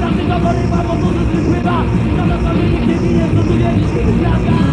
prawdy to porywa, bo to wypływa Na zasadzie nikt nie ginie, tu wierzyć Prawda